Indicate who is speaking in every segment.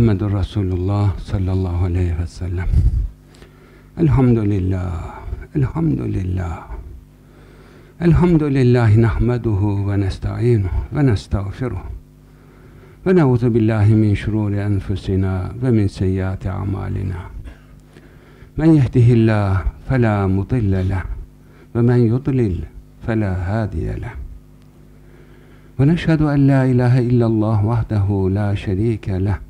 Speaker 1: محمد رسول الله صلى الله عليه وسلم. الحمد لله الحمد لله الحمد لله نحمده ونستعينه ونستغفره. ونعوذ بالله من شرور أنفسنا ومن سيئات أعمالنا. من يهده الله فلا مضل له ومن يضلل فلا هادي له. ونشهد أن لا إله إلا الله وحده لا شريك له.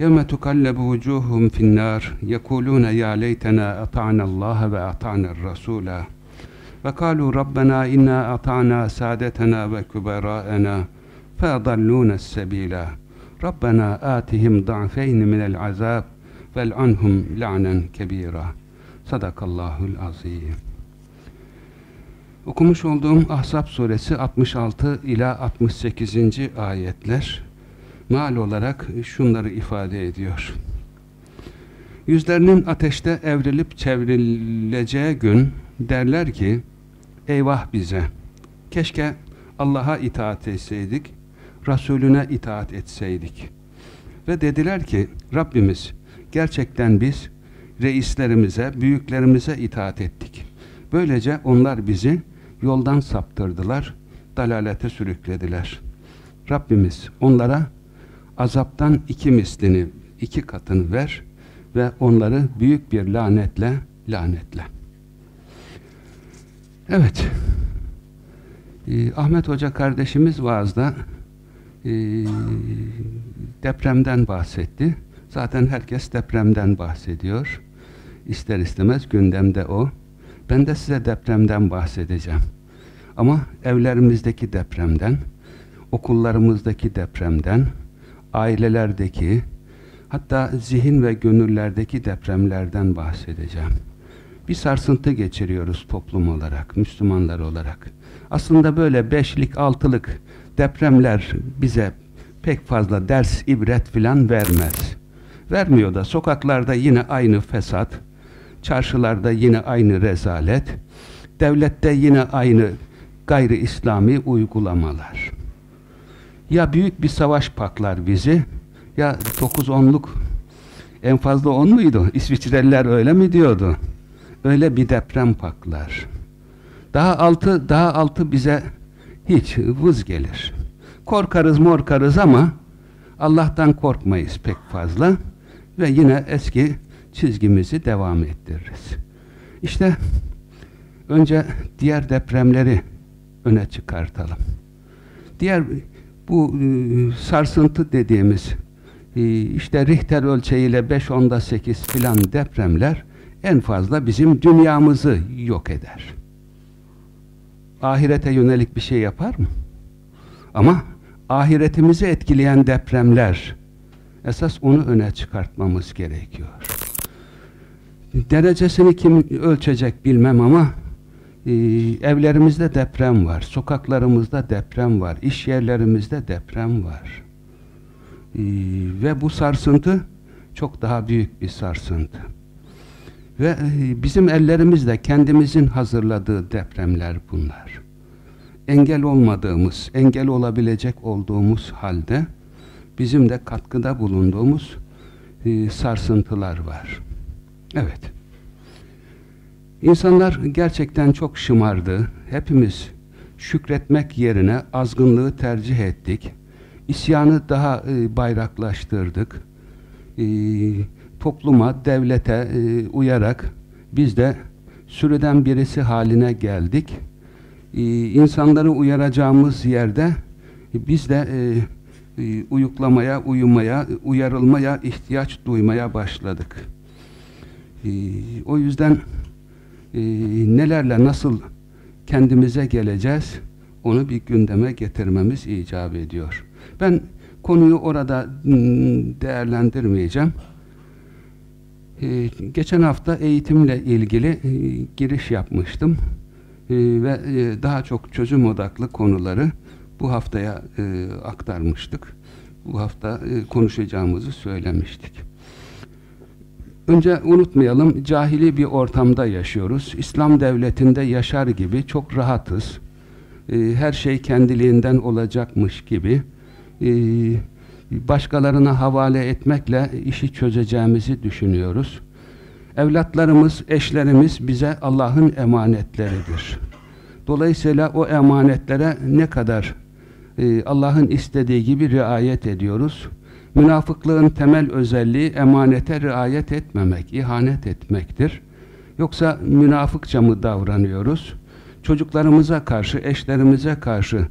Speaker 1: يوم تقلب وجوههم في النار يقولون يا ليتنا أطعنا الله وأطعنا الرسول وقالوا ربنا إنا أطعنا سادتنا وكبراءنا فأضلونا السبيل ربنا آتهم ضعفين من العذاب والعنهم لعنا كبيرا Sadakallahul azim. Okumuş olduğum Ahzab suresi 66 ila 68. ayetler mal olarak şunları ifade ediyor. Yüzlerinin ateşte evrilip çevrileceği gün derler ki eyvah bize keşke Allah'a itaat etseydik Resulüne itaat etseydik ve dediler ki Rabbimiz gerçekten biz reislerimize, büyüklerimize itaat ettik. Böylece onlar bizi yoldan saptırdılar, dalalete sürüklediler. Rabbimiz onlara azaptan iki mislini, iki katını ver ve onları büyük bir lanetle lanetle. Evet, ee, Ahmet Hoca kardeşimiz vaazda e, depremden bahsetti. Zaten herkes depremden bahsediyor. İster istemez gündemde o. Ben de size depremden bahsedeceğim. Ama evlerimizdeki depremden, okullarımızdaki depremden, ailelerdeki, hatta zihin ve gönüllerdeki depremlerden bahsedeceğim. Bir sarsıntı geçiriyoruz toplum olarak, Müslümanlar olarak. Aslında böyle beşlik, altılık depremler bize pek fazla ders, ibret filan vermez. Vermiyor da sokaklarda yine aynı fesat, çarşılarda yine aynı rezalet, devlette yine aynı gayri İslami uygulamalar. Ya büyük bir savaş paklar bizi, ya 9-10'luk en fazla 10 muydu? İsviçreliler öyle mi diyordu? Öyle bir deprem paklar. Daha altı, daha altı bize hiç vız gelir. Korkarız morkarız ama Allah'tan korkmayız pek fazla ve yine eski çizgimizi devam ettiririz. İşte önce diğer depremleri öne çıkartalım. Diğer bu e, sarsıntı dediğimiz e, işte Richter ölçeğiyle 5-10'da 8 filan depremler en fazla bizim dünyamızı yok eder. Ahirete yönelik bir şey yapar mı? Ama ahiretimizi etkileyen depremler esas onu öne çıkartmamız gerekiyor. Derecesini kim ölçecek bilmem ama e, evlerimizde deprem var, sokaklarımızda deprem var, iş yerlerimizde deprem var. E, ve bu sarsıntı çok daha büyük bir sarsıntı. Ve e, bizim ellerimizde kendimizin hazırladığı depremler bunlar. Engel olmadığımız, engel olabilecek olduğumuz halde bizim de katkıda bulunduğumuz e, sarsıntılar var. Evet. İnsanlar gerçekten çok şımardı. Hepimiz şükretmek yerine azgınlığı tercih ettik. İsyanı daha e, bayraklaştırdık. E, topluma, devlete e, uyarak biz de sürüden birisi haline geldik. E, insanları uyaracağımız yerde biz de e, e, uyuklamaya, uyumaya, uyarılmaya ihtiyaç duymaya başladık. E, o yüzden e, nelerle nasıl kendimize geleceğiz onu bir gündeme getirmemiz icap ediyor. Ben konuyu orada değerlendirmeyeceğim. Ee, geçen hafta eğitimle ilgili e, giriş yapmıştım ee, ve e, daha çok çözüm odaklı konuları bu haftaya e, aktarmıştık. Bu hafta e, konuşacağımızı söylemiştik. Önce unutmayalım, cahili bir ortamda yaşıyoruz. İslam devletinde yaşar gibi çok rahatız. E, her şey kendiliğinden olacakmış gibi e, başkalarına havale etmekle işi çözeceğimizi düşünüyoruz. Evlatlarımız, eşlerimiz bize Allah'ın emanetleridir. Dolayısıyla o emanetlere ne kadar e, Allah'ın istediği gibi riayet ediyoruz. Münafıklığın temel özelliği emanete riayet etmemek, ihanet etmektir. Yoksa münafıkça mı davranıyoruz? Çocuklarımıza karşı, eşlerimize karşı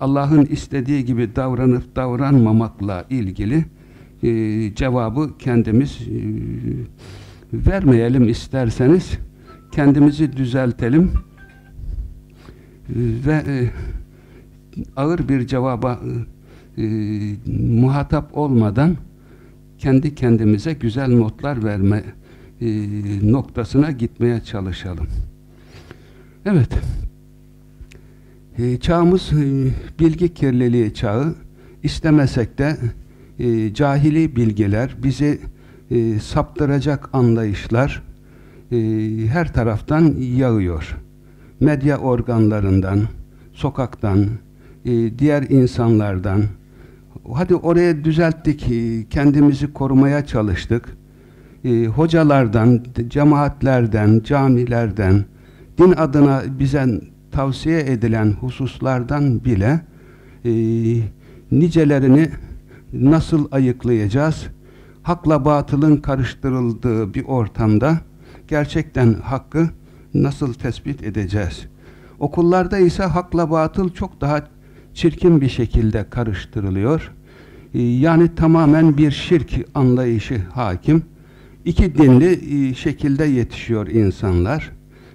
Speaker 1: Allah'ın istediği gibi davranıp davranmamakla ilgili e, cevabı kendimiz e, vermeyelim isterseniz kendimizi düzeltelim e, ve e, ağır bir cevaba e, muhatap olmadan kendi kendimize güzel notlar verme e, noktasına gitmeye çalışalım. Evet. E, çağımız e, bilgi kirliliği çağı. İstemesek de e, cahili bilgiler, bizi e, saptıracak anlayışlar e, her taraftan yağıyor. Medya organlarından, sokaktan, e, diğer insanlardan, hadi oraya düzelttik, e, kendimizi korumaya çalıştık. E, hocalardan, cemaatlerden, camilerden, din adına bize tavsiye edilen hususlardan bile e, nicelerini nasıl ayıklayacağız? Hakla batılın karıştırıldığı bir ortamda gerçekten hakkı nasıl tespit edeceğiz? Okullarda ise hakla batıl çok daha çirkin bir şekilde karıştırılıyor. Ee, yani tamamen bir şirk anlayışı hakim. İki dinli e, şekilde yetişiyor insanlar.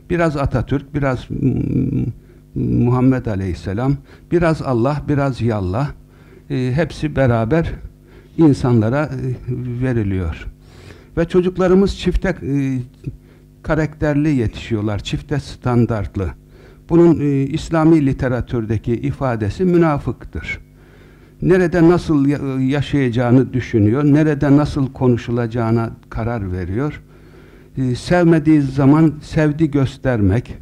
Speaker 1: Biraz Atatürk, biraz Muhammed Aleyhisselam, biraz Allah, biraz Yallah. Ee, hepsi beraber insanlara e, veriliyor. Ve çocuklarımız çifte e, karakterli yetişiyorlar, çifte standartlı. Bunun e, İslami literatürdeki ifadesi münafıktır. Nerede nasıl yaşayacağını düşünüyor, nerede nasıl konuşulacağına karar veriyor. E, sevmediği zaman sevdi göstermek,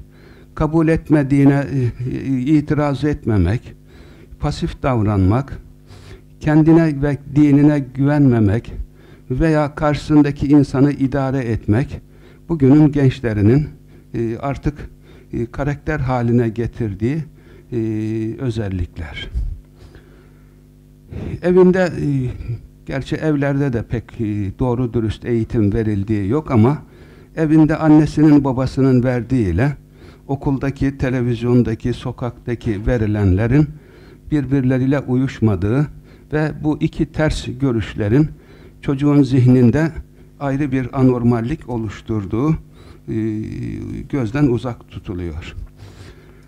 Speaker 1: kabul etmediğine e, itiraz etmemek, pasif davranmak, kendine ve dinine güvenmemek veya karşısındaki insanı idare etmek, bugünün gençlerinin e, artık e, karakter haline getirdiği e, özellikler. Evinde, e, gerçi evlerde de pek doğru dürüst eğitim verildiği yok ama evinde annesinin babasının verdiğiyle okuldaki, televizyondaki, sokaktaki verilenlerin birbirleriyle uyuşmadığı ve bu iki ters görüşlerin çocuğun zihninde ayrı bir anormallik oluşturduğu gözden uzak tutuluyor.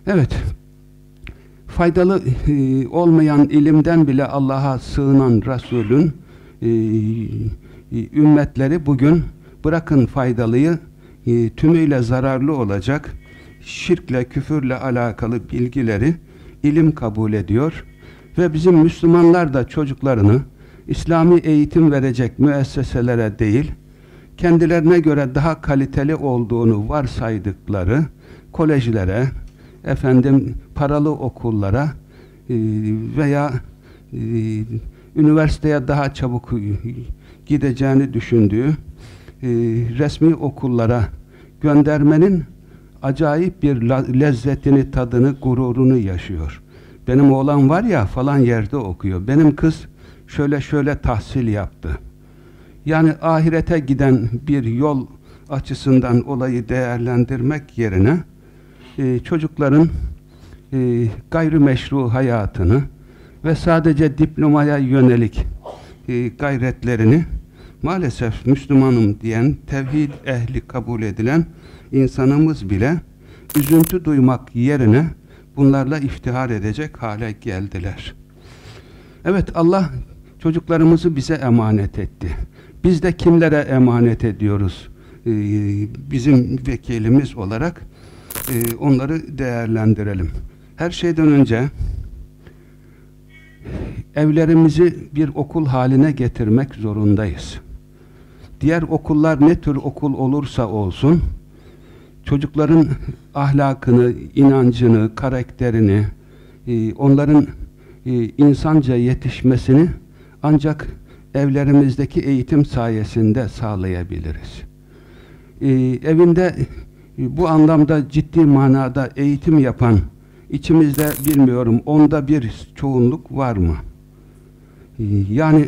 Speaker 1: Evet, faydalı e, olmayan ilimden bile Allah'a sığınan Resulün e, ümmetleri bugün bırakın faydalıyı tümüyle zararlı olacak şirkle, küfürle alakalı bilgileri ilim kabul ediyor ve bizim Müslümanlar da çocuklarını İslami eğitim verecek müesseselere değil, kendilerine göre daha kaliteli olduğunu varsaydıkları kolejlere, efendim paralı okullara e, veya e, üniversiteye daha çabuk gideceğini düşündüğü e, resmi okullara göndermenin acayip bir lezzetini, tadını, gururunu yaşıyor. Benim oğlan var ya falan yerde okuyor. Benim kız şöyle şöyle tahsil yaptı. Yani ahirete giden bir yol açısından olayı değerlendirmek yerine e, çocukların e, gayrimeşru hayatını ve sadece diplomaya yönelik e, gayretlerini maalesef Müslümanım diyen, tevhid ehli kabul edilen insanımız bile üzüntü duymak yerine bunlarla iftihar edecek hale geldiler. Evet Allah çocuklarımızı bize emanet etti. Biz de kimlere emanet ediyoruz? Ee, bizim vekilimiz olarak e, onları değerlendirelim. Her şeyden önce evlerimizi bir okul haline getirmek zorundayız. Diğer okullar ne tür okul olursa olsun çocukların ahlakını, inancını, karakterini, e, onların e, insanca yetişmesini ancak evlerimizdeki eğitim sayesinde sağlayabiliriz. E, evinde bu anlamda ciddi manada eğitim yapan içimizde bilmiyorum onda bir çoğunluk var mı? Yani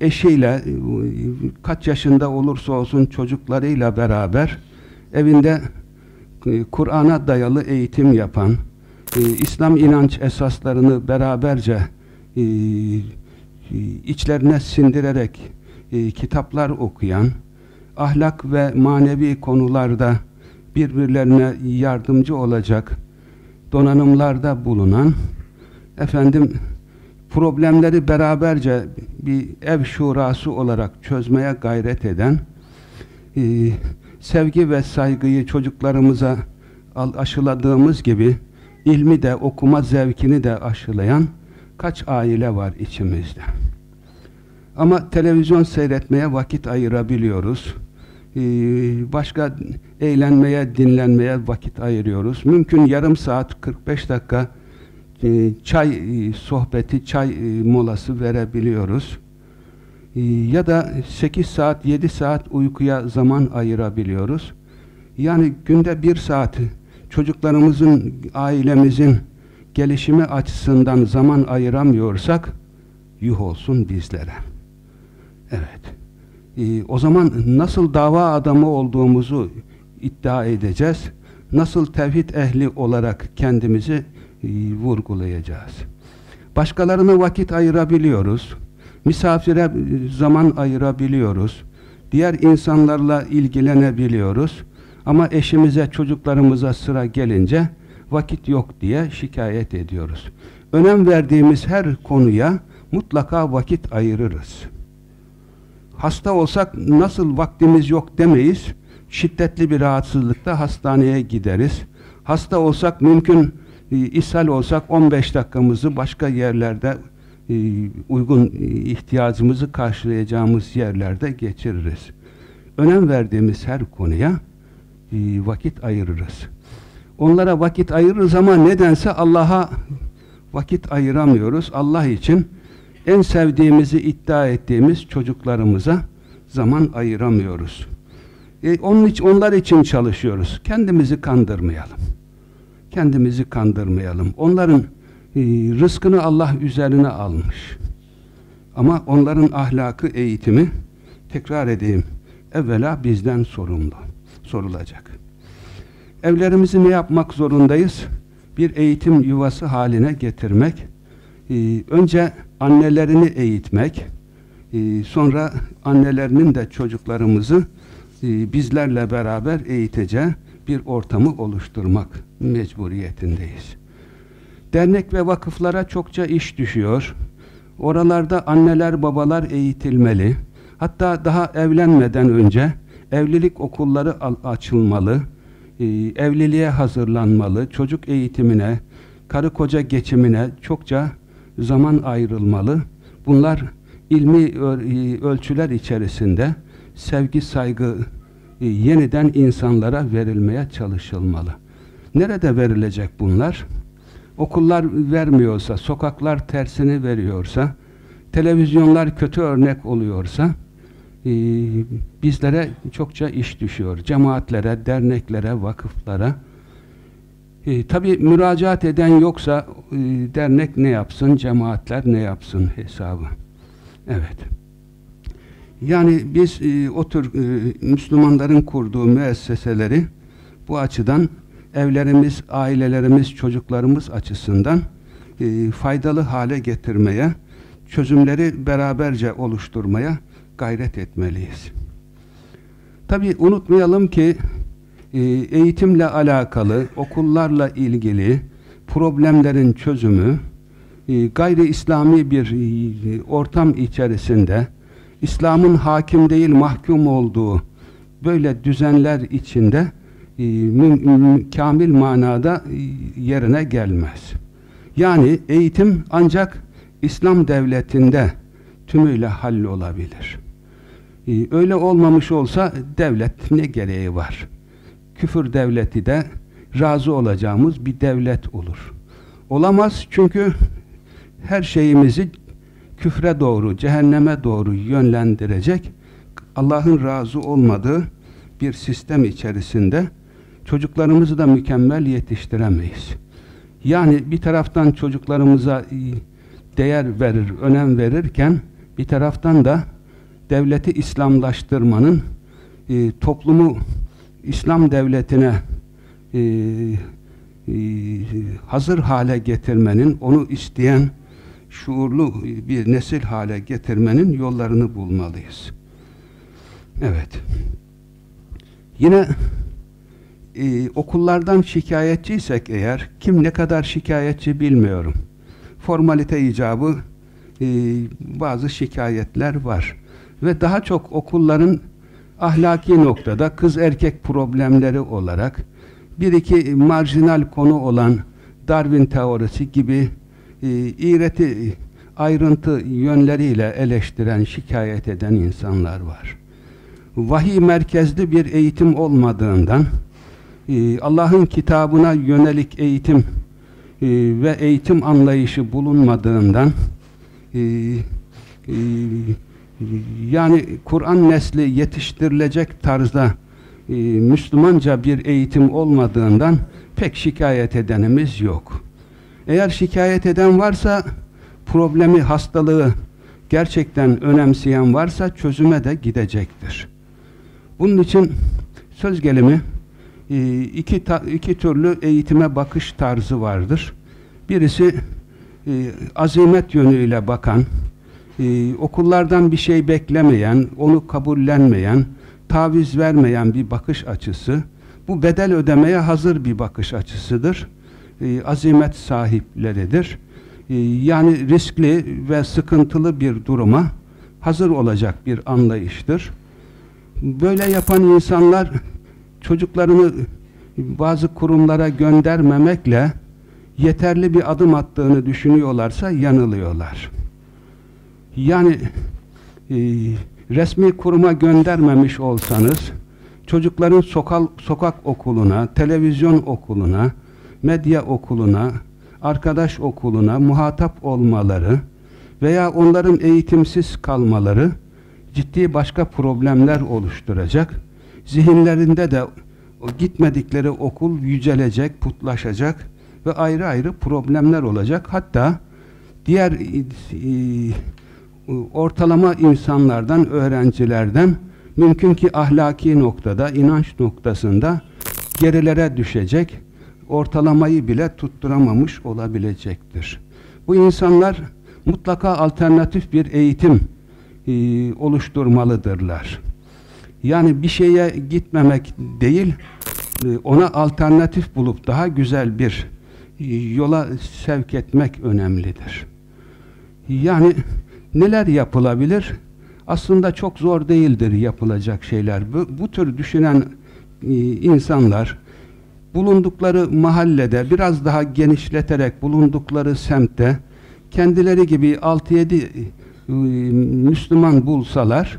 Speaker 1: eşiyle kaç yaşında olursa olsun çocuklarıyla beraber evinde e, Kur'an'a dayalı eğitim yapan, e, İslam inanç esaslarını beraberce e, içlerine sindirerek kitaplar okuyan, ahlak ve manevi konularda birbirlerine yardımcı olacak donanımlarda bulunan, efendim problemleri beraberce bir ev şurası olarak çözmeye gayret eden, sevgi ve saygıyı çocuklarımıza aşıladığımız gibi ilmi de okuma zevkini de aşılayan kaç aile var içimizde. Ama televizyon seyretmeye vakit ayırabiliyoruz. Ee, başka eğlenmeye, dinlenmeye vakit ayırıyoruz. Mümkün yarım saat, 45 dakika e, çay e, sohbeti, çay e, molası verebiliyoruz. Ee, ya da 8 saat 7 saat uykuya zaman ayırabiliyoruz. Yani günde bir saat çocuklarımızın, ailemizin gelişimi açısından zaman ayıramıyorsak yuh olsun bizlere. Evet. Ee, o zaman nasıl dava adamı olduğumuzu iddia edeceğiz? Nasıl tevhid ehli olarak kendimizi e, vurgulayacağız? Başkalarına vakit ayırabiliyoruz misafire e, zaman ayırabiliyoruz. Diğer insanlarla ilgilenebiliyoruz. Ama eşimize, çocuklarımıza sıra gelince vakit yok diye şikayet ediyoruz. Önem verdiğimiz her konuya mutlaka vakit ayırırız. Hasta olsak nasıl vaktimiz yok demeyiz. Şiddetli bir rahatsızlıkta hastaneye gideriz. Hasta olsak mümkün e, ishal olsak 15 dakikamızı başka yerlerde e, uygun e, ihtiyacımızı karşılayacağımız yerlerde geçiririz. Önem verdiğimiz her konuya vakit ayırırız. Onlara vakit ayırırız ama nedense Allah'a vakit ayıramıyoruz. Allah için en sevdiğimizi iddia ettiğimiz çocuklarımıza zaman ayıramıyoruz. E, onun için, onlar için çalışıyoruz. Kendimizi kandırmayalım. Kendimizi kandırmayalım. Onların e, rızkını Allah üzerine almış. Ama onların ahlakı, eğitimi tekrar edeyim. Evvela bizden sorumlu. Sorulacak. Evlerimizi ne yapmak zorundayız? Bir eğitim yuvası haline getirmek. Ee, önce annelerini eğitmek. Ee, sonra annelerinin de çocuklarımızı e, bizlerle beraber eğiteceği bir ortamı oluşturmak mecburiyetindeyiz. Dernek ve vakıflara çokça iş düşüyor. Oralarda anneler babalar eğitilmeli. Hatta daha evlenmeden önce evlilik okulları açılmalı. Ee, evliliğe hazırlanmalı. Çocuk eğitimine, karı koca geçimine çokça zaman ayrılmalı. Bunlar ilmi e, ölçüler içerisinde sevgi, saygı e, yeniden insanlara verilmeye çalışılmalı. Nerede verilecek bunlar? okullar vermiyorsa, sokaklar tersini veriyorsa, televizyonlar kötü örnek oluyorsa, e, bizlere çokça iş düşüyor. Cemaatlere, derneklere, vakıflara. E, Tabi müracaat eden yoksa e, dernek ne yapsın, cemaatler ne yapsın hesabı. Evet. Yani biz e, o tür e, Müslümanların kurduğu müesseseleri bu açıdan evlerimiz, ailelerimiz, çocuklarımız açısından e, faydalı hale getirmeye, çözümleri beraberce oluşturmaya gayret etmeliyiz. Tabi unutmayalım ki e, eğitimle alakalı, okullarla ilgili problemlerin çözümü e, gayri İslami bir e, ortam içerisinde İslam'ın hakim değil mahkum olduğu böyle düzenler içinde kamil manada yerine gelmez. Yani eğitim ancak İslam devletinde tümüyle hallolabilir. E, öyle olmamış olsa devlet ne gereği var? Küfür devleti de razı olacağımız bir devlet olur. Olamaz çünkü her şeyimizi küfre doğru, cehenneme doğru yönlendirecek Allah'ın razı olmadığı bir sistem içerisinde çocuklarımızı da mükemmel yetiştiremeyiz. Yani bir taraftan çocuklarımıza değer verir, önem verirken bir taraftan da devleti İslamlaştırmanın e, toplumu İslam devletine e, e, hazır hale getirmenin, onu isteyen şuurlu bir nesil hale getirmenin yollarını bulmalıyız. Evet. Yine e, okullardan şikayetçiysek eğer, kim ne kadar şikayetçi bilmiyorum. Formalite icabı e, bazı şikayetler var. Ve daha çok okulların ahlaki noktada kız erkek problemleri olarak bir iki marjinal konu olan Darwin teorisi gibi e, iğreti ayrıntı yönleriyle eleştiren, şikayet eden insanlar var. Vahiy merkezli bir eğitim olmadığından e, Allah'ın kitabına yönelik eğitim e, ve eğitim anlayışı bulunmadığından e, e, yani Kur'an nesli yetiştirilecek tarzda e, Müslümanca bir eğitim olmadığından pek şikayet edenimiz yok. Eğer şikayet eden varsa problemi, hastalığı gerçekten önemseyen varsa çözüme de gidecektir. Bunun için söz gelimi e, iki, iki türlü eğitime bakış tarzı vardır. Birisi e, azimet yönüyle bakan, e, okullardan bir şey beklemeyen, onu kabullenmeyen, taviz vermeyen bir bakış açısı, bu bedel ödemeye hazır bir bakış açısıdır. E, azimet sahipleridir. E, yani riskli ve sıkıntılı bir duruma hazır olacak bir anlayıştır. Böyle yapan insanlar çocuklarını bazı kurumlara göndermemekle yeterli bir adım attığını düşünüyorlarsa yanılıyorlar. Yani e, resmi kuruma göndermemiş olsanız çocukların sokal, sokak okuluna, televizyon okuluna, medya okuluna, arkadaş okuluna muhatap olmaları veya onların eğitimsiz kalmaları ciddi başka problemler oluşturacak. Zihinlerinde de o gitmedikleri okul yücelecek, putlaşacak ve ayrı ayrı problemler olacak. Hatta diğer e, ortalama insanlardan, öğrencilerden mümkün ki ahlaki noktada, inanç noktasında gerilere düşecek, ortalamayı bile tutturamamış olabilecektir. Bu insanlar mutlaka alternatif bir eğitim e, oluşturmalıdırlar. Yani bir şeye gitmemek değil, e, ona alternatif bulup daha güzel bir e, yola sevk etmek önemlidir. Yani neler yapılabilir? Aslında çok zor değildir yapılacak şeyler. Bu, bu tür düşünen e, insanlar bulundukları mahallede biraz daha genişleterek bulundukları semtte kendileri gibi 6-7 e, Müslüman bulsalar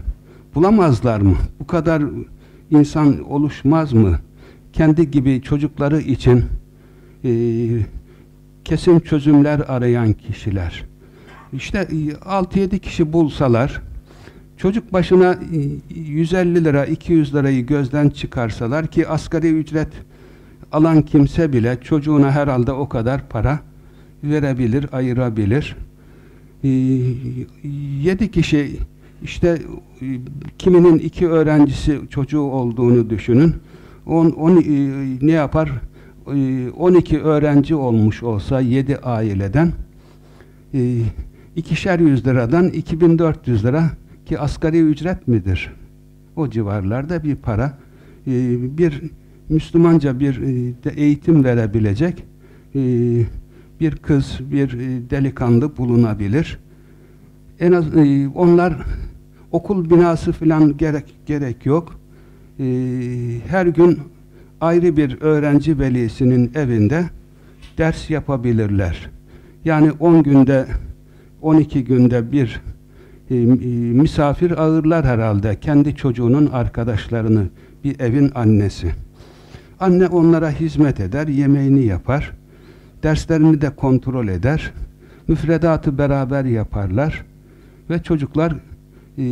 Speaker 1: bulamazlar mı? Bu kadar insan oluşmaz mı? Kendi gibi çocukları için e, kesin çözümler arayan kişiler. İşte 6-7 kişi bulsalar çocuk başına 150 lira 200 lirayı gözden çıkarsalar ki asgari ücret alan kimse bile çocuğuna herhalde o kadar para verebilir, ayırabilir. 7 kişi işte kiminin iki öğrencisi çocuğu olduğunu düşünün. On, on, ne yapar? 12 öğrenci olmuş olsa 7 aileden ikişer yüz liradan 2400 lira ki asgari ücret midir? O civarlarda bir para. Ee, bir Müslümanca bir e, eğitim verebilecek e, bir kız, bir e, delikanlı bulunabilir. En az onlar okul binası falan gerek gerek yok. Her gün ayrı bir öğrenci velisinin evinde ders yapabilirler. Yani 10 günde 12 günde bir e, e, misafir ağırlar herhalde kendi çocuğunun arkadaşlarını bir evin annesi. Anne onlara hizmet eder, yemeğini yapar, derslerini de kontrol eder, müfredatı beraber yaparlar ve çocuklar e,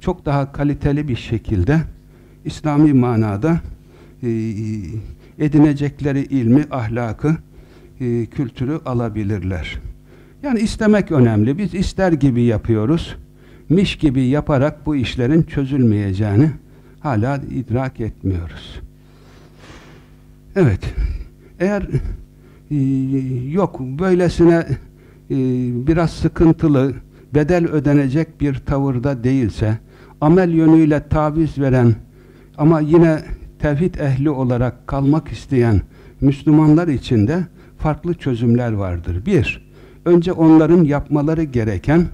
Speaker 1: çok daha kaliteli bir şekilde İslami manada e, edinecekleri ilmi, ahlakı, e, kültürü alabilirler. Yani istemek önemli. Biz ister gibi yapıyoruz. Miş gibi yaparak bu işlerin çözülmeyeceğini hala idrak etmiyoruz. Evet. Eğer e, yok böylesine e, biraz sıkıntılı, bedel ödenecek bir tavırda değilse, amel yönüyle taviz veren ama yine tevhid ehli olarak kalmak isteyen Müslümanlar için de farklı çözümler vardır. Bir, önce onların yapmaları gereken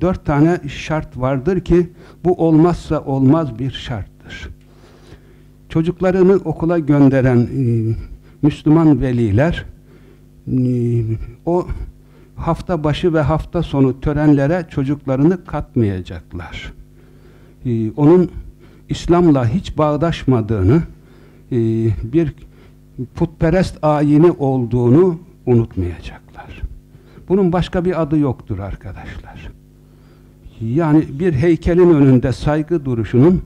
Speaker 1: dört tane şart vardır ki bu olmazsa olmaz bir şarttır. Çocuklarını okula gönderen e, Müslüman veliler e, o hafta başı ve hafta sonu törenlere çocuklarını katmayacaklar. E, onun İslam'la hiç bağdaşmadığını, e, bir putperest ayini olduğunu unutmayacaklar. Bunun başka bir adı yoktur arkadaşlar. Yani bir heykelin önünde saygı duruşunun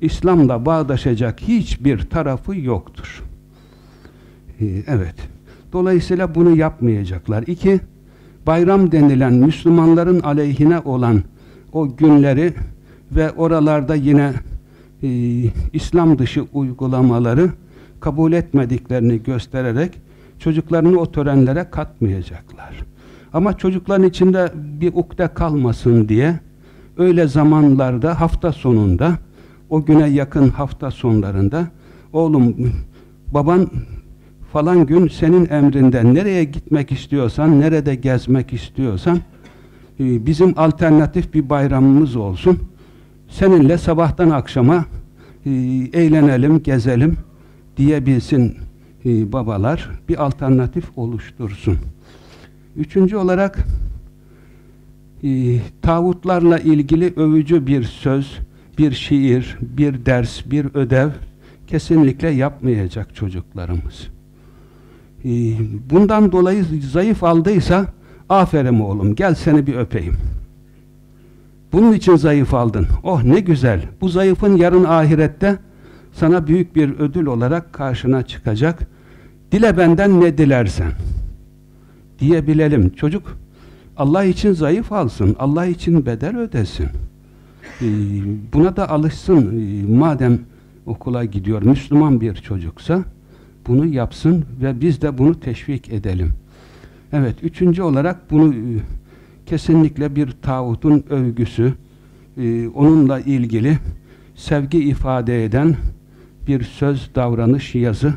Speaker 1: İslam'la bağdaşacak hiçbir tarafı yoktur. Ee, evet. Dolayısıyla bunu yapmayacaklar. İki, bayram denilen Müslümanların aleyhine olan o günleri ve oralarda yine e, İslam dışı uygulamaları kabul etmediklerini göstererek çocuklarını o törenlere katmayacaklar. Ama çocukların içinde bir ukde kalmasın diye öyle zamanlarda hafta sonunda o güne yakın hafta sonlarında oğlum baban falan gün senin emrinden nereye gitmek istiyorsan nerede gezmek istiyorsan e, bizim alternatif bir bayramımız olsun seninle sabahtan akşama e, eğlenelim, gezelim diyebilsin e, babalar, bir alternatif oluştursun. Üçüncü olarak e, tağutlarla ilgili övücü bir söz, bir şiir, bir ders, bir ödev kesinlikle yapmayacak çocuklarımız. E, bundan dolayı zayıf aldıysa aferin oğlum gel seni bir öpeyim. Bunun için zayıf aldın. Oh ne güzel. Bu zayıfın yarın ahirette sana büyük bir ödül olarak karşına çıkacak. Dile benden ne dilersen. Diyebilelim. Çocuk Allah için zayıf alsın. Allah için bedel ödesin. Ee, buna da alışsın. Ee, madem okula gidiyor Müslüman bir çocuksa bunu yapsın ve biz de bunu teşvik edelim. Evet, üçüncü olarak bunu kesinlikle bir tağutun övgüsü, e, onunla ilgili sevgi ifade eden bir söz, davranış, yazı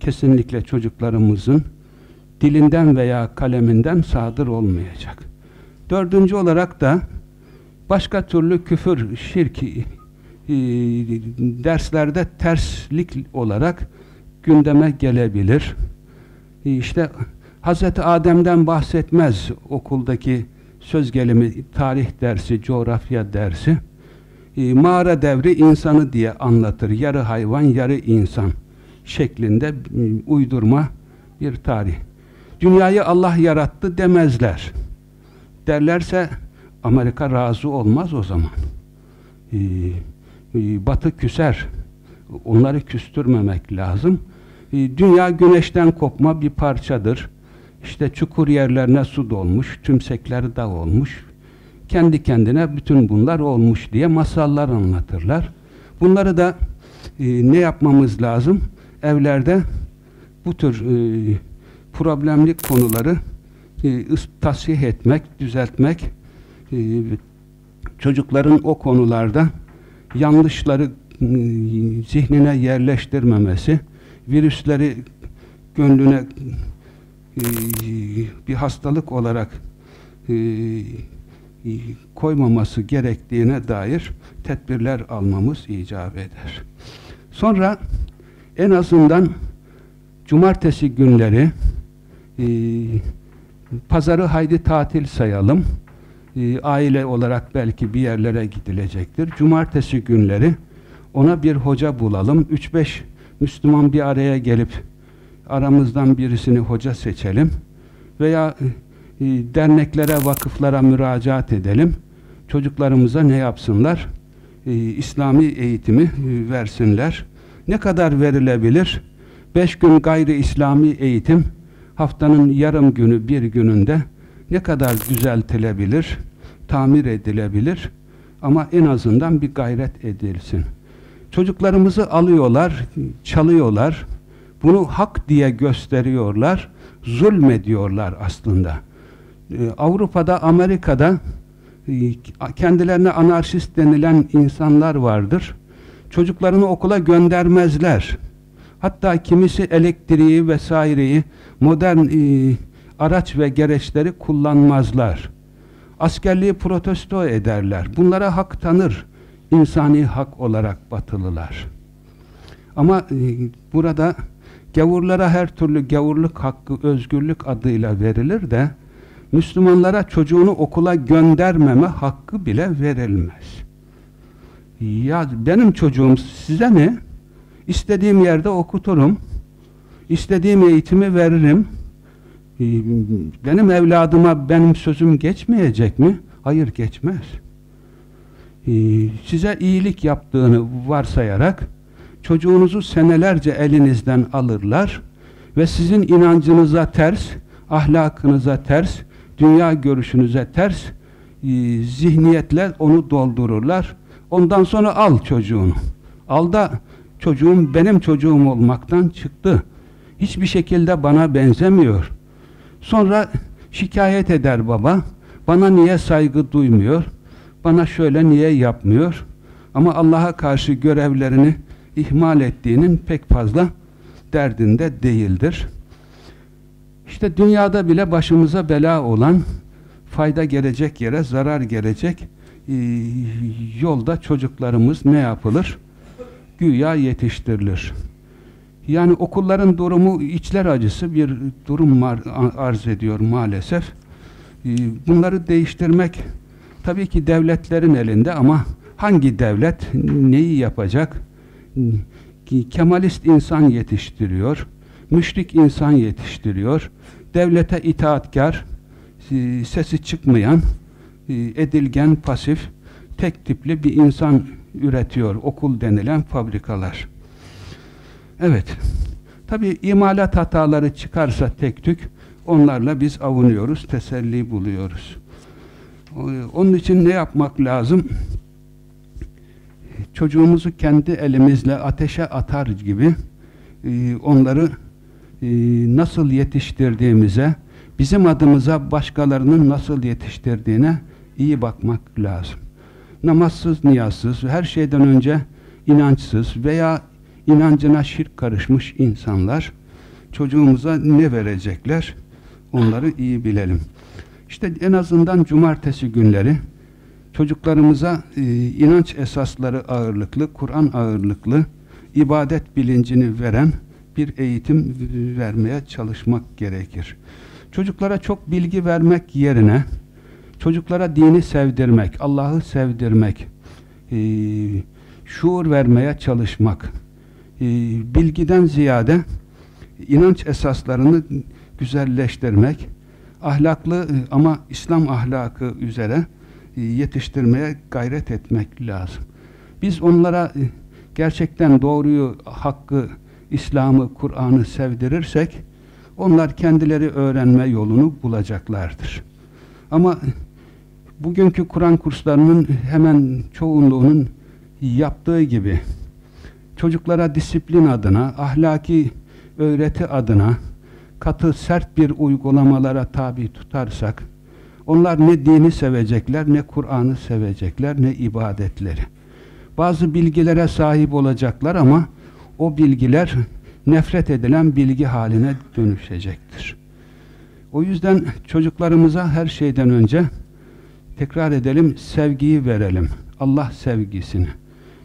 Speaker 1: kesinlikle çocuklarımızın dilinden veya kaleminden sadır olmayacak. Dördüncü olarak da başka türlü küfür, şirk e, derslerde terslik olarak gündeme gelebilir. E, işte Hz. Adem'den bahsetmez okuldaki söz gelimi tarih dersi, coğrafya dersi e, mağara devri insanı diye anlatır. Yarı hayvan, yarı insan şeklinde e, uydurma bir tarih. Dünyayı Allah yarattı demezler. Derlerse Amerika razı olmaz o zaman. E, e, batı küser. Onları küstürmemek lazım. E, dünya güneşten kopma bir parçadır. İşte çukur yerlerine su dolmuş, tümsekler dağ olmuş, kendi kendine bütün bunlar olmuş diye masallar anlatırlar. Bunları da e, ne yapmamız lazım? Evlerde bu tür e, problemli konuları e, tasih etmek, düzeltmek, e, çocukların o konularda yanlışları e, zihnine yerleştirmemesi, virüsleri gönlüne e, bir hastalık olarak e, koymaması gerektiğine dair tedbirler almamız icap eder. Sonra en azından cumartesi günleri e, pazarı haydi tatil sayalım. E, aile olarak belki bir yerlere gidilecektir. Cumartesi günleri ona bir hoca bulalım. 3-5 Müslüman bir araya gelip aramızdan birisini hoca seçelim. Veya e, derneklere, vakıflara müracaat edelim. Çocuklarımıza ne yapsınlar? E, İslami eğitimi e, versinler. Ne kadar verilebilir? Beş gün gayri İslami eğitim haftanın yarım günü bir gününde ne kadar düzeltilebilir, tamir edilebilir ama en azından bir gayret edilsin. Çocuklarımızı alıyorlar, çalıyorlar, bunu hak diye gösteriyorlar, zulmediyorlar aslında. Ee, Avrupa'da, Amerika'da e, kendilerine anarşist denilen insanlar vardır. Çocuklarını okula göndermezler. Hatta kimisi elektriği vesaireyi, modern e, araç ve gereçleri kullanmazlar. Askerliği protesto ederler. Bunlara hak tanır. insani hak olarak batılılar. Ama e, burada gavurlara her türlü gavurluk hakkı, özgürlük adıyla verilir de Müslümanlara çocuğunu okula göndermeme hakkı bile verilmez. Ya benim çocuğum size ne? İstediğim yerde okuturum. İstediğim eğitimi veririm. Ee, benim evladıma benim sözüm geçmeyecek mi? Hayır geçmez. Ee, size iyilik yaptığını varsayarak çocuğunuzu senelerce elinizden alırlar ve sizin inancınıza ters, ahlakınıza ters, dünya görüşünüze ters e, zihniyetler onu doldururlar. Ondan sonra al çocuğunu. Al da çocuğum benim çocuğum olmaktan çıktı. Hiçbir şekilde bana benzemiyor. Sonra şikayet eder baba. Bana niye saygı duymuyor? Bana şöyle niye yapmıyor? Ama Allah'a karşı görevlerini ihmal ettiğinin pek fazla derdinde değildir. İşte dünyada bile başımıza bela olan fayda gelecek yere zarar gelecek e, yolda çocuklarımız ne yapılır? Güya yetiştirilir. Yani okulların durumu içler acısı bir durum arz ediyor maalesef. E, bunları değiştirmek tabii ki devletlerin elinde ama hangi devlet neyi yapacak? Kemalist insan yetiştiriyor, müşrik insan yetiştiriyor, devlete itaatkar, e, sesi çıkmayan, e, edilgen, pasif, tek tipli bir insan üretiyor okul denilen fabrikalar. Evet, tabi imalat hataları çıkarsa tek tük, onlarla biz avunuyoruz, teselli buluyoruz. Onun için ne yapmak lazım? Çocuğumuzu kendi elimizle ateşe atar gibi e, onları e, nasıl yetiştirdiğimize, bizim adımıza başkalarının nasıl yetiştirdiğine iyi bakmak lazım. Namazsız, niyazsız, her şeyden önce inançsız veya inancına şirk karışmış insanlar çocuğumuza ne verecekler? Onları iyi bilelim. İşte en azından cumartesi günleri çocuklarımıza e, inanç esasları ağırlıklı, Kur'an ağırlıklı, ibadet bilincini veren bir eğitim vermeye çalışmak gerekir. Çocuklara çok bilgi vermek yerine çocuklara dini sevdirmek, Allah'ı sevdirmek, e, şuur vermeye çalışmak, e, bilgiden ziyade inanç esaslarını güzelleştirmek, ahlaklı e, ama İslam ahlakı üzere e, yetiştirmeye gayret etmek lazım. Biz onlara e, gerçekten doğruyu, hakkı, İslam'ı, Kur'an'ı sevdirirsek onlar kendileri öğrenme yolunu bulacaklardır. Ama bugünkü Kur'an kurslarının hemen çoğunluğunun yaptığı gibi çocuklara disiplin adına, ahlaki öğreti adına katı sert bir uygulamalara tabi tutarsak onlar ne dini sevecekler, ne Kur'an'ı sevecekler, ne ibadetleri. Bazı bilgilere sahip olacaklar ama o bilgiler nefret edilen bilgi haline dönüşecektir. O yüzden çocuklarımıza her şeyden önce tekrar edelim, sevgiyi verelim. Allah sevgisini.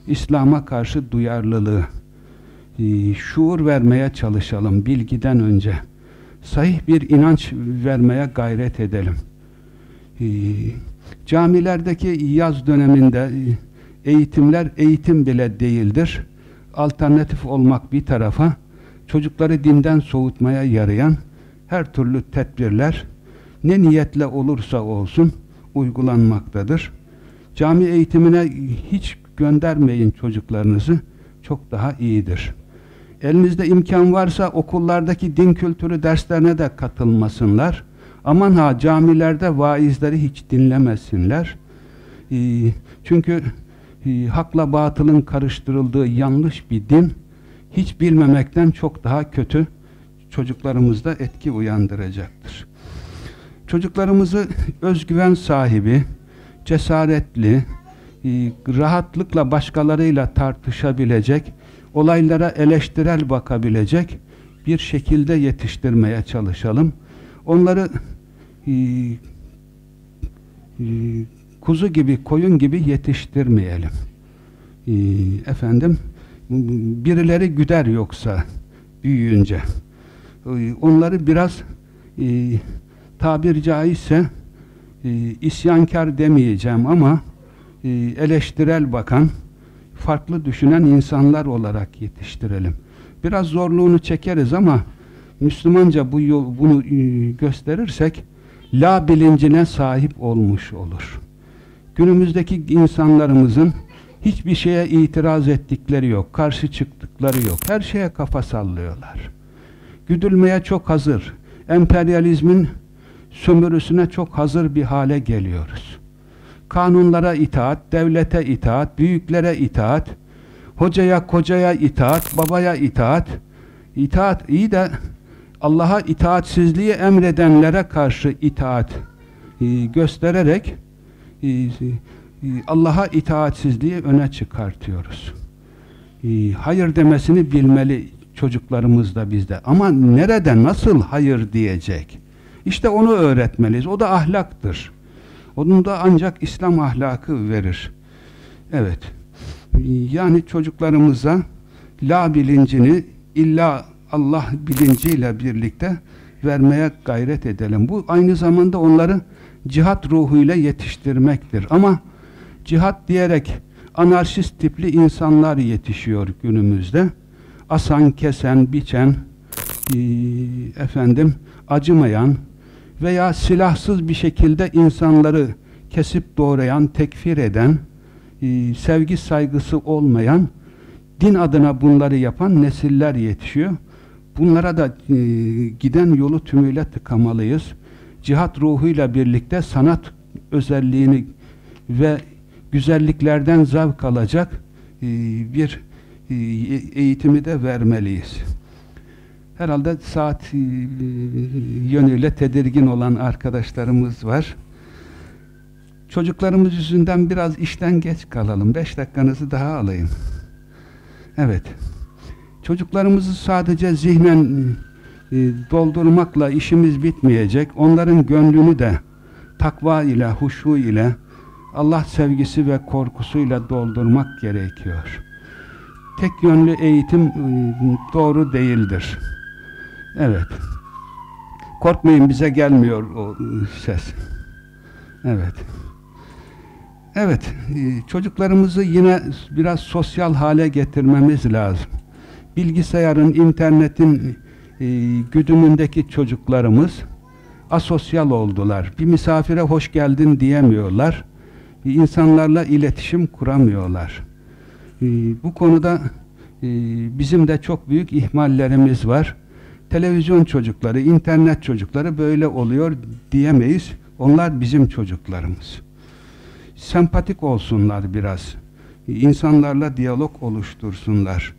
Speaker 1: İslam'a karşı duyarlılığı. E, şuur vermeye çalışalım bilgiden önce. Sahih bir inanç vermeye gayret edelim. E, camilerdeki yaz döneminde e, eğitimler eğitim bile değildir. Alternatif olmak bir tarafa, çocukları dinden soğutmaya yarayan her türlü tedbirler ne niyetle olursa olsun uygulanmaktadır. Cami eğitimine hiç göndermeyin çocuklarınızı. Çok daha iyidir. Elinizde imkan varsa okullardaki din kültürü derslerine de katılmasınlar. Aman ha camilerde vaizleri hiç dinlemesinler. Ee, çünkü e, hakla batılın karıştırıldığı yanlış bir din hiç bilmemekten çok daha kötü çocuklarımızda etki uyandıracaktır. Çocuklarımızı özgüven sahibi, cesaretli, e, rahatlıkla başkalarıyla tartışabilecek, olaylara eleştirel bakabilecek bir şekilde yetiştirmeye çalışalım. Onları e, e, kuzu gibi, koyun gibi yetiştirmeyelim. Efendim, birileri güder yoksa büyüyünce. Onları biraz tabir caizse isyankar demeyeceğim ama e, eleştirel bakan, farklı düşünen insanlar olarak yetiştirelim. Biraz zorluğunu çekeriz ama Müslümanca bu yol, bunu e, gösterirsek la bilincine sahip olmuş olur. Günümüzdeki insanlarımızın hiçbir şeye itiraz ettikleri yok, karşı çıktıkları yok. Her şeye kafa sallıyorlar. Güdülmeye çok hazır. Emperyalizmin sömürüsüne çok hazır bir hale geliyoruz kanunlara itaat, devlete itaat, büyüklere itaat, hocaya, kocaya itaat, babaya itaat. İtaat iyi de Allah'a itaatsizliği emredenlere karşı itaat e, göstererek e, e, Allah'a itaatsizliği öne çıkartıyoruz. E, hayır demesini bilmeli çocuklarımız da bizde. Ama nerede, nasıl hayır diyecek? İşte onu öğretmeliyiz. O da ahlaktır. Onun da ancak İslam ahlakı verir. Evet. Yani çocuklarımıza la bilincini illa Allah bilinciyle birlikte vermeye gayret edelim. Bu aynı zamanda onları cihat ruhuyla yetiştirmektir. Ama cihat diyerek anarşist tipli insanlar yetişiyor günümüzde. Asan, kesen, biçen, efendim acımayan, veya silahsız bir şekilde insanları kesip doğrayan, tekfir eden, e, sevgi saygısı olmayan, din adına bunları yapan nesiller yetişiyor. Bunlara da e, giden yolu tümüyle tıkamalıyız. Cihat ruhuyla birlikte sanat özelliğini ve güzelliklerden zevk alacak e, bir eğitimi de vermeliyiz herhalde saat e, yönüyle tedirgin olan arkadaşlarımız var. Çocuklarımız yüzünden biraz işten geç kalalım. Beş dakikanızı daha alayım. Evet. Çocuklarımızı sadece zihnen e, doldurmakla işimiz bitmeyecek. Onların gönlünü de takva ile, huşu ile, Allah sevgisi ve korkusuyla doldurmak gerekiyor. Tek yönlü eğitim e, doğru değildir. Evet. Korkmayın bize gelmiyor o ses. Evet. Evet, e, çocuklarımızı yine biraz sosyal hale getirmemiz lazım. Bilgisayarın, internetin e, güdümündeki çocuklarımız asosyal oldular. Bir misafire hoş geldin diyemiyorlar. İnsanlarla iletişim kuramıyorlar. E, bu konuda bizim de çok büyük ihmallerimiz var televizyon çocukları, internet çocukları böyle oluyor diyemeyiz. Onlar bizim çocuklarımız. Sempatik olsunlar biraz. İnsanlarla diyalog oluştursunlar.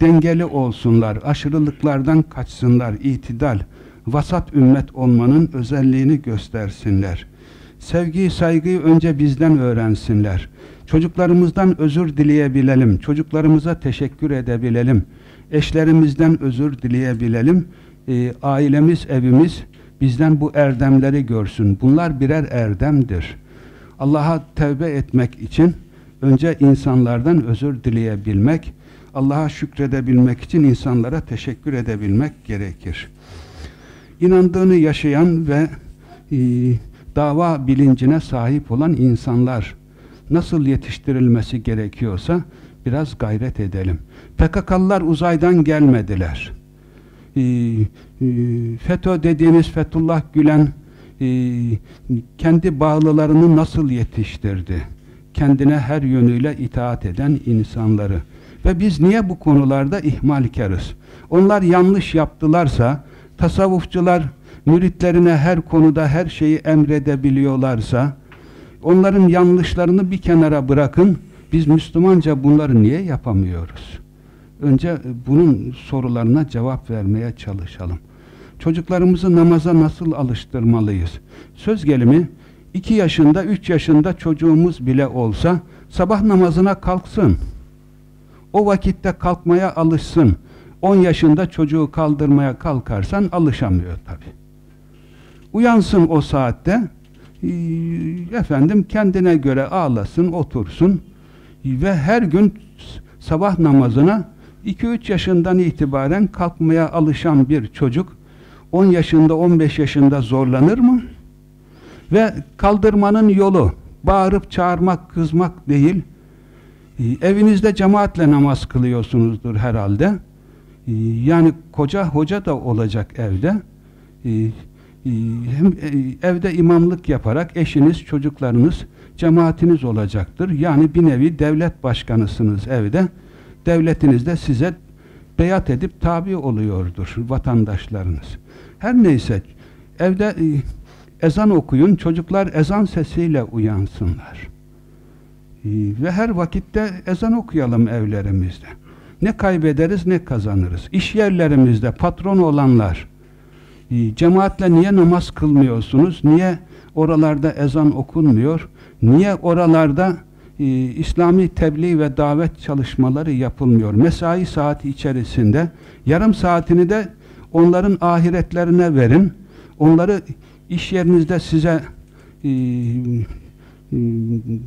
Speaker 1: Dengeli olsunlar. Aşırılıklardan kaçsınlar. İtidal, vasat ümmet olmanın özelliğini göstersinler. Sevgiyi, saygıyı önce bizden öğrensinler. Çocuklarımızdan özür dileyebilelim. Çocuklarımıza teşekkür edebilelim eşlerimizden özür dileyebilelim. E, ailemiz, evimiz bizden bu erdemleri görsün. Bunlar birer erdemdir. Allah'a tevbe etmek için önce insanlardan özür dileyebilmek, Allah'a şükredebilmek için insanlara teşekkür edebilmek gerekir. İnandığını yaşayan ve e, dava bilincine sahip olan insanlar nasıl yetiştirilmesi gerekiyorsa biraz gayret edelim. PKK'lılar uzaydan gelmediler. E, e, FETÖ dediğiniz Fethullah Gülen e, kendi bağlılarını nasıl yetiştirdi? Kendine her yönüyle itaat eden insanları. Ve biz niye bu konularda ihmalkarız? Onlar yanlış yaptılarsa, tasavvufçular müritlerine her konuda her şeyi emredebiliyorlarsa, onların yanlışlarını bir kenara bırakın, biz Müslümanca bunları niye yapamıyoruz? Önce bunun sorularına cevap vermeye çalışalım. Çocuklarımızı namaza nasıl alıştırmalıyız? Söz gelimi, iki yaşında, üç yaşında çocuğumuz bile olsa sabah namazına kalksın. O vakitte kalkmaya alışsın. 10 yaşında çocuğu kaldırmaya kalkarsan alışamıyor tabi. Uyansın o saatte, e, efendim kendine göre ağlasın, otursun ve her gün sabah namazına 2-3 yaşından itibaren kalkmaya alışan bir çocuk 10 yaşında 15 yaşında zorlanır mı? Ve kaldırmanın yolu bağırıp çağırmak, kızmak değil. Ee, evinizde cemaatle namaz kılıyorsunuzdur herhalde. Ee, yani koca hoca da olacak evde. E, hem e, evde imamlık yaparak eşiniz, çocuklarınız, cemaatiniz olacaktır. Yani bir nevi devlet başkanısınız evde. Devletiniz de size beyat edip tabi oluyordur vatandaşlarınız. Her neyse evde e, ezan okuyun, çocuklar ezan sesiyle uyansınlar. E, ve her vakitte ezan okuyalım evlerimizde. Ne kaybederiz ne kazanırız. İş yerlerimizde patron olanlar e, cemaatle niye namaz kılmıyorsunuz? Niye oralarda ezan okunmuyor? Niye oralarda e, İslami tebliğ ve davet çalışmaları yapılmıyor? Mesai saati içerisinde yarım saatini de onların ahiretlerine verin. Onları iş yerinizde size e, e,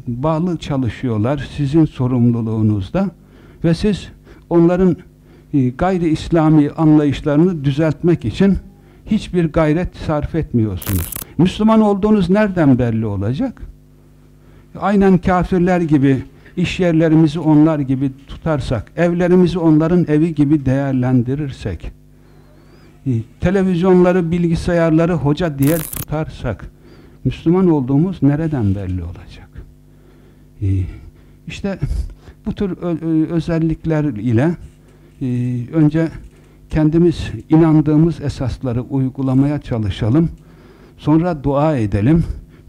Speaker 1: bağlı çalışıyorlar. Sizin sorumluluğunuzda ve siz onların e, gayri İslami anlayışlarını düzeltmek için hiçbir gayret sarf etmiyorsunuz. Müslüman olduğunuz nereden belli olacak? Aynen kafirler gibi iş yerlerimizi onlar gibi tutarsak, evlerimizi onların evi gibi değerlendirirsek, e, televizyonları, bilgisayarları hoca diye tutarsak, Müslüman olduğumuz nereden belli olacak? E, işte bu tür özellikler ile e, önce kendimiz inandığımız esasları uygulamaya çalışalım. Sonra dua edelim.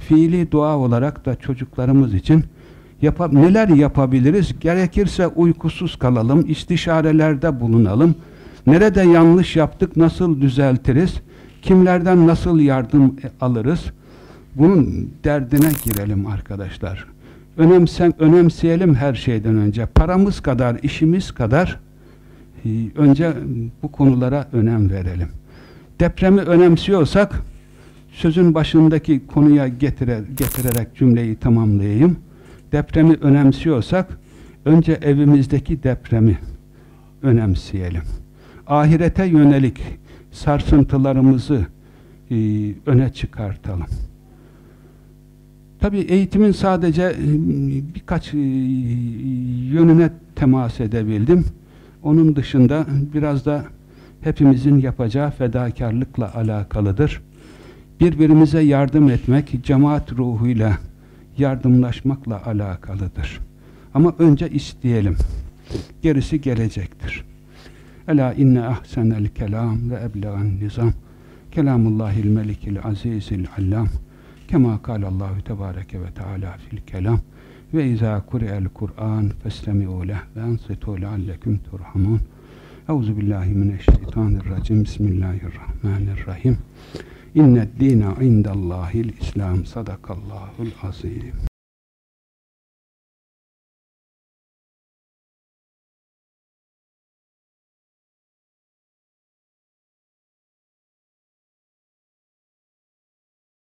Speaker 1: Fiili dua olarak da çocuklarımız için yap neler yapabiliriz? Gerekirse uykusuz kalalım, istişarelerde bulunalım. Nerede yanlış yaptık, nasıl düzeltiriz? Kimlerden nasıl yardım alırız? Bunun derdine girelim arkadaşlar. Önemsem, önemseyelim her şeyden önce. Paramız kadar, işimiz kadar e, önce bu konulara önem verelim. Depremi önemsiyorsak sözün başındaki konuya getire, getirerek cümleyi tamamlayayım. Depremi önemsiyorsak önce evimizdeki depremi önemseyelim. Ahirete yönelik sarsıntılarımızı e, öne çıkartalım. Tabi eğitimin sadece e, birkaç e, yönüne temas edebildim. Onun dışında biraz da hepimizin yapacağı fedakarlıkla alakalıdır. Birbirimize yardım etmek, cemaat ruhuyla yardımlaşmakla alakalıdır. Ama önce isteyelim. Gerisi gelecektir. Ela inne ahsenel kelam ve eblegan nizam. Kelamullahil melikil azizil allam. Kema kâlallahu tebâreke ve teâlâ fil kelam. Ve izâ kuri'el Kur'an feslemi'û leh ve ansitû leallekum turhamun. Euzu billahi mineşşeytanirracim. Bismillahirrahmanirrahim. İnned dîne indallâhil İslam. Sadakallâhul azîm.